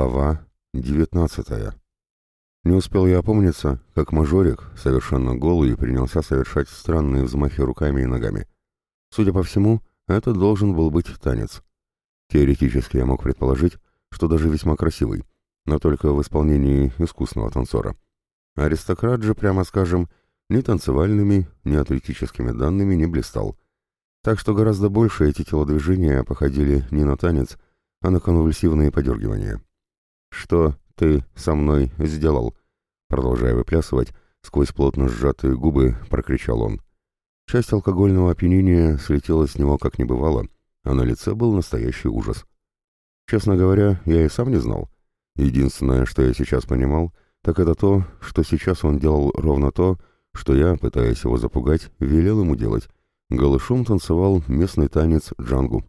Глава девятнадцатая. Не успел я опомниться, как мажорик, совершенно голый, принялся совершать странные взмахи руками и ногами. Судя по всему, это должен был быть танец. Теоретически я мог предположить, что даже весьма красивый, но только в исполнении искусного танцора. Аристократ же, прямо скажем, ни танцевальными, ни атлетическими данными не блистал. Так что гораздо больше эти телодвижения походили не на танец, а на конвульсивные подергивания. «Что ты со мной сделал?» Продолжая выплясывать, сквозь плотно сжатые губы прокричал он. Часть алкогольного опьянения слетела с него как не бывало, а на лице был настоящий ужас. Честно говоря, я и сам не знал. Единственное, что я сейчас понимал, так это то, что сейчас он делал ровно то, что я, пытаясь его запугать, велел ему делать. Голышом танцевал местный танец джангу.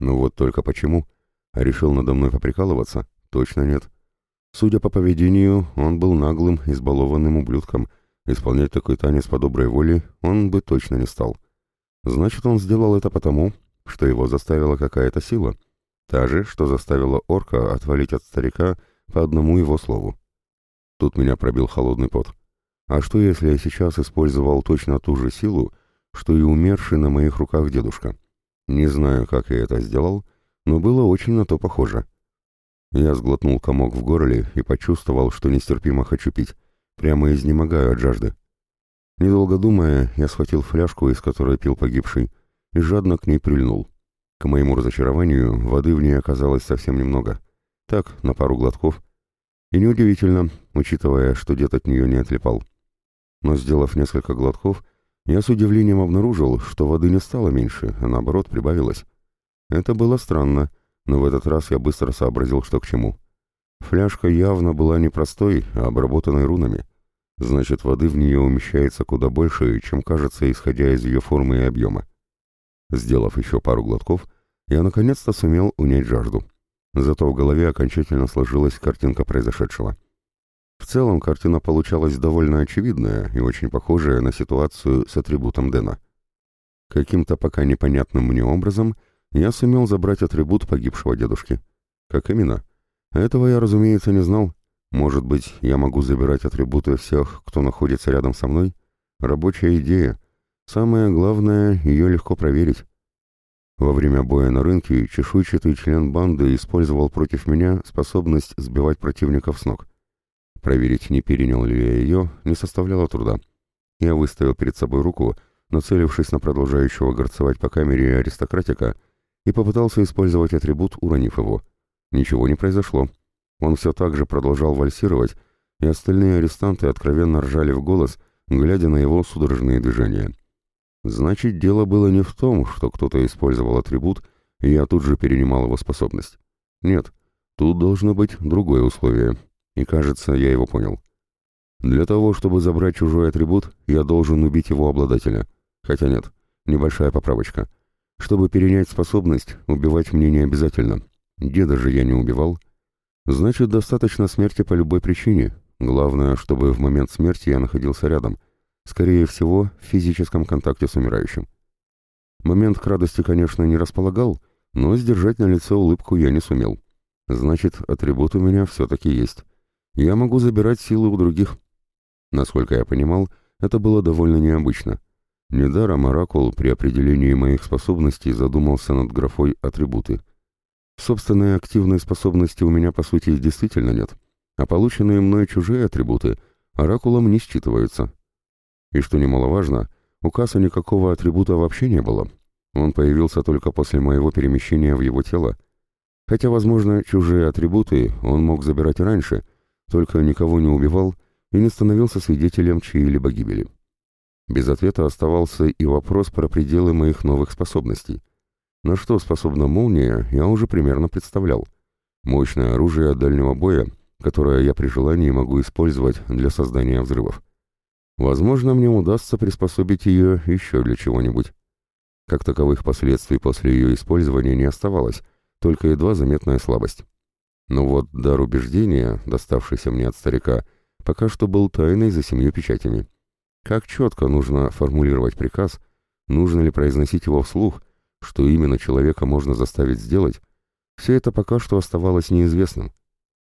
Ну вот только почему? А решил надо мной поприкалываться? Точно нет. Судя по поведению, он был наглым, избалованным ублюдком. Исполнять такой танец по доброй воле он бы точно не стал. Значит, он сделал это потому, что его заставила какая-то сила. Та же, что заставила орка отвалить от старика по одному его слову. Тут меня пробил холодный пот. А что, если я сейчас использовал точно ту же силу, что и умерший на моих руках дедушка? Не знаю, как я это сделал, но было очень на то похоже. Я сглотнул комок в горле и почувствовал, что нестерпимо хочу пить. Прямо изнемогаю от жажды. Недолго думая, я схватил фляжку, из которой пил погибший, и жадно к ней прильнул. К моему разочарованию, воды в ней оказалось совсем немного. Так, на пару глотков. И неудивительно, учитывая, что дед от нее не отлипал. Но, сделав несколько глотков, я с удивлением обнаружил, что воды не стало меньше, а наоборот прибавилось. Это было странно, но в этот раз я быстро сообразил, что к чему. Фляжка явно была не простой, а обработанной рунами. Значит, воды в нее умещается куда больше, чем кажется, исходя из ее формы и объема. Сделав еще пару глотков, я наконец-то сумел унять жажду. Зато в голове окончательно сложилась картинка произошедшего. В целом, картина получалась довольно очевидная и очень похожая на ситуацию с атрибутом Дэна. Каким-то пока непонятным мне образом — я сумел забрать атрибут погибшего дедушки. Как именно? Этого я, разумеется, не знал. Может быть, я могу забирать атрибуты всех, кто находится рядом со мной? Рабочая идея. Самое главное, ее легко проверить. Во время боя на рынке чешуйчатый член банды использовал против меня способность сбивать противников с ног. Проверить, не перенял ли я ее, не составляло труда. Я выставил перед собой руку, нацелившись на продолжающего горцевать по камере аристократика, и попытался использовать атрибут, уронив его. Ничего не произошло. Он все так же продолжал вальсировать, и остальные арестанты откровенно ржали в голос, глядя на его судорожные движения. Значит, дело было не в том, что кто-то использовал атрибут, и я тут же перенимал его способность. Нет, тут должно быть другое условие, и кажется, я его понял. Для того, чтобы забрать чужой атрибут, я должен убить его обладателя. Хотя нет, небольшая поправочка — чтобы перенять способность, убивать мне не обязательно. Деда же я не убивал. Значит, достаточно смерти по любой причине. Главное, чтобы в момент смерти я находился рядом. Скорее всего, в физическом контакте с умирающим. Момент к радости, конечно, не располагал, но сдержать на лице улыбку я не сумел. Значит, атрибут у меня все-таки есть. Я могу забирать силы у других. Насколько я понимал, это было довольно необычно. Недаром Оракул при определении моих способностей задумался над графой «атрибуты». Собственной активной способности у меня, по сути, действительно нет, а полученные мной чужие атрибуты Оракулом не считываются. И что немаловажно, у Касса никакого атрибута вообще не было. Он появился только после моего перемещения в его тело. Хотя, возможно, чужие атрибуты он мог забирать раньше, только никого не убивал и не становился свидетелем чьей-либо гибели. Без ответа оставался и вопрос про пределы моих новых способностей. На что способна молния, я уже примерно представлял. Мощное оружие дальнего боя, которое я при желании могу использовать для создания взрывов. Возможно, мне удастся приспособить ее еще для чего-нибудь. Как таковых последствий после ее использования не оставалось, только едва заметная слабость. Но вот дар убеждения, доставшийся мне от старика, пока что был тайной за семью печатями. Как четко нужно формулировать приказ, нужно ли произносить его вслух, что именно человека можно заставить сделать, все это пока что оставалось неизвестным.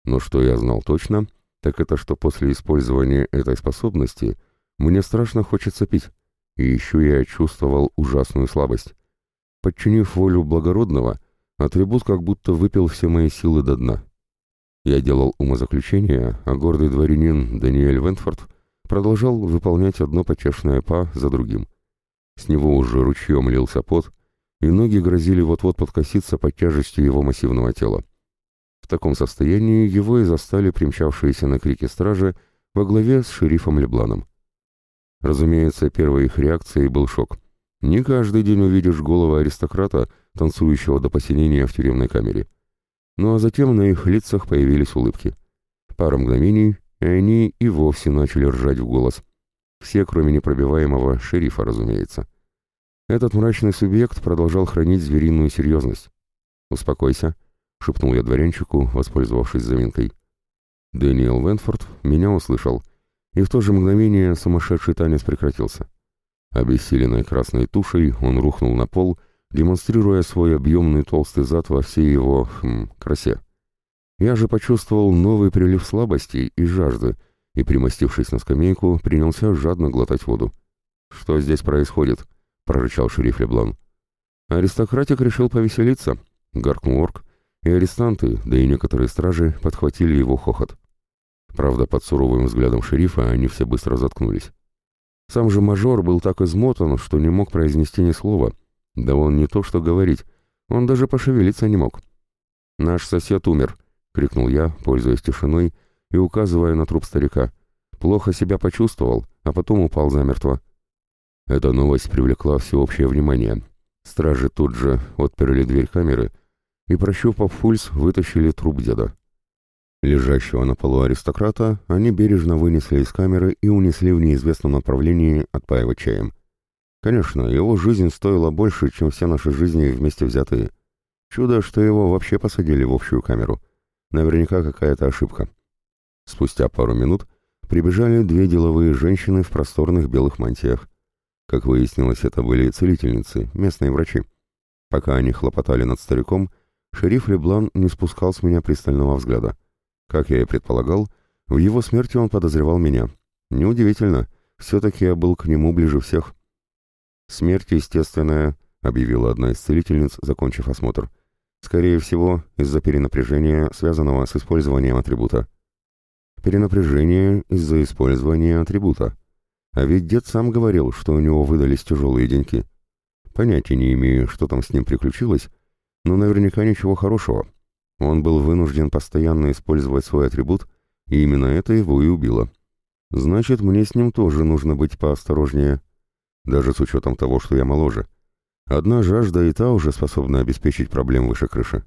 Но что я знал точно, так это что после использования этой способности мне страшно хочется пить, и еще я чувствовал ужасную слабость. Подчинив волю благородного, атрибут как будто выпил все мои силы до дна. Я делал умозаключение, а гордый дворянин Даниэль Вентфорд продолжал выполнять одно потешное па за другим. С него уже ручьем лился пот, и ноги грозили вот-вот подкоситься под тяжестью его массивного тела. В таком состоянии его и застали примчавшиеся на крики стражи во главе с шерифом Лебланом. Разумеется, первой их реакцией был шок. Не каждый день увидишь голову аристократа, танцующего до посинения в тюремной камере. Ну а затем на их лицах появились улыбки. Пара мгновений, и они и вовсе начали ржать в голос. Все, кроме непробиваемого шерифа, разумеется. Этот мрачный субъект продолжал хранить звериную серьезность. «Успокойся», — шепнул я дворянчику, воспользовавшись заминкой. Дэниел Венфорд меня услышал, и в то же мгновение сумасшедший танец прекратился. Обессиленной красной тушей он рухнул на пол, демонстрируя свой объемный толстый зад во всей его, хм, красе. Я же почувствовал новый прилив слабости и жажды, и, примостившись на скамейку, принялся жадно глотать воду. «Что здесь происходит?» прорычал шериф Леблан. Аристократик решил повеселиться, гаркнул орк, и арестанты, да и некоторые стражи подхватили его хохот. Правда, под суровым взглядом шерифа они все быстро заткнулись. Сам же мажор был так измотан, что не мог произнести ни слова. Да он не то что говорить, он даже пошевелиться не мог. «Наш сосед умер», — крикнул я, пользуясь тишиной и указывая на труп старика. Плохо себя почувствовал, а потом упал замертво. Эта новость привлекла всеобщее внимание. Стражи тут же отперли дверь камеры и, прощупав пульс, вытащили труп деда. Лежащего на полу аристократа они бережно вынесли из камеры и унесли в неизвестном направлении, отпаивать чаем. Конечно, его жизнь стоила больше, чем все наши жизни вместе взятые. Чудо, что его вообще посадили в общую камеру. Наверняка какая-то ошибка. Спустя пару минут прибежали две деловые женщины в просторных белых мантиях. Как выяснилось, это были целительницы, местные врачи. Пока они хлопотали над стариком, шериф Леблан не спускал с меня пристального взгляда. Как я и предполагал, в его смерти он подозревал меня. Неудивительно, все-таки я был к нему ближе всех. «Смерть естественная», — объявила одна из целительниц, закончив осмотр. «Скорее всего, из-за перенапряжения, связанного с использованием атрибута». «Перенапряжение из-за использования атрибута», а ведь дед сам говорил, что у него выдались тяжелые деньки. Понятия не имею, что там с ним приключилось, но наверняка ничего хорошего. Он был вынужден постоянно использовать свой атрибут, и именно это его и убило. Значит, мне с ним тоже нужно быть поосторожнее, даже с учетом того, что я моложе. Одна жажда и та уже способна обеспечить проблем выше крыши.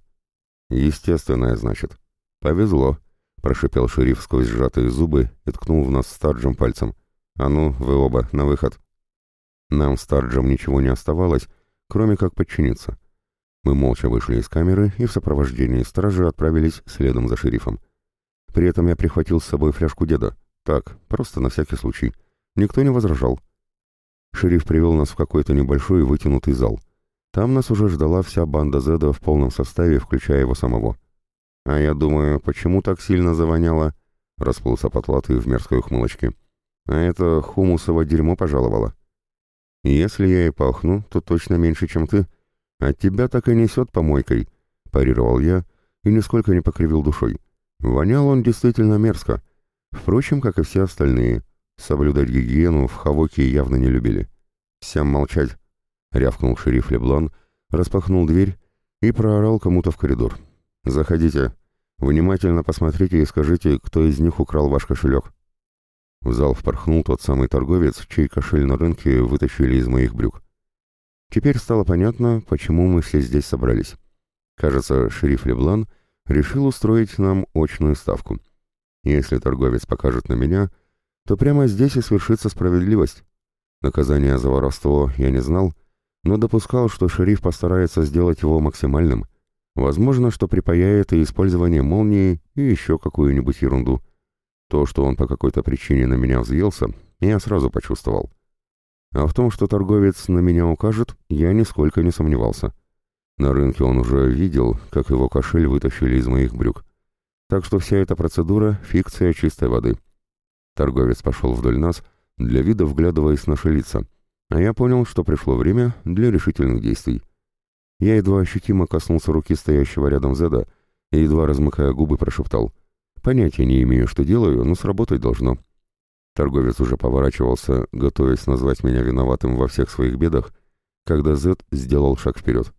Естественное, значит. Повезло, прошипел шериф сквозь сжатые зубы и ткнул в нас старджем пальцем. «А ну, вы оба, на выход!» Нам с Тарджем ничего не оставалось, кроме как подчиниться. Мы молча вышли из камеры и в сопровождении стражи отправились следом за шерифом. При этом я прихватил с собой фляжку деда. Так, просто на всякий случай. Никто не возражал. Шериф привел нас в какой-то небольшой вытянутый зал. Там нас уже ждала вся банда Зеда в полном составе, включая его самого. А я думаю, почему так сильно завоняло? Расплылся потлатый в мерзкой ухмылочке. А это хумусово дерьмо пожаловало. Если я и пахну, то точно меньше, чем ты. От тебя так и несет помойкой, парировал я и нисколько не покривил душой. Вонял он действительно мерзко. Впрочем, как и все остальные. Соблюдать гигиену в Хавоке явно не любили. «Всем молчать!» — рявкнул шериф Леблан, распахнул дверь и проорал кому-то в коридор. «Заходите. Внимательно посмотрите и скажите, кто из них украл ваш кошелек». В зал впорхнул тот самый торговец, чей кошель на рынке вытащили из моих брюк. Теперь стало понятно, почему мы все здесь собрались. Кажется, шериф Леблан решил устроить нам очную ставку. Если торговец покажет на меня, то прямо здесь и свершится справедливость. Наказание за воровство я не знал, но допускал, что шериф постарается сделать его максимальным. Возможно, что припаяет и использование молнии и еще какую-нибудь ерунду. То, что он по какой-то причине на меня взъелся, я сразу почувствовал. А в том, что торговец на меня укажет, я нисколько не сомневался. На рынке он уже видел, как его кошель вытащили из моих брюк. Так что вся эта процедура — фикция чистой воды. Торговец пошел вдоль нас, для вида вглядываясь наши лица, а я понял, что пришло время для решительных действий. Я едва ощутимо коснулся руки стоящего рядом Зеда и, едва размыкая губы, прошептал. «Понятия не имею, что делаю, но сработать должно». Торговец уже поворачивался, готовясь назвать меня виноватым во всех своих бедах, когда Зед сделал шаг вперед.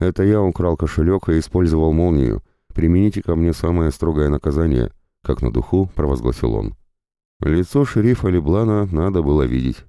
«Это я украл кошелек и использовал молнию. Примените ко мне самое строгое наказание», — как на духу провозгласил он. Лицо шерифа Леблана надо было видеть.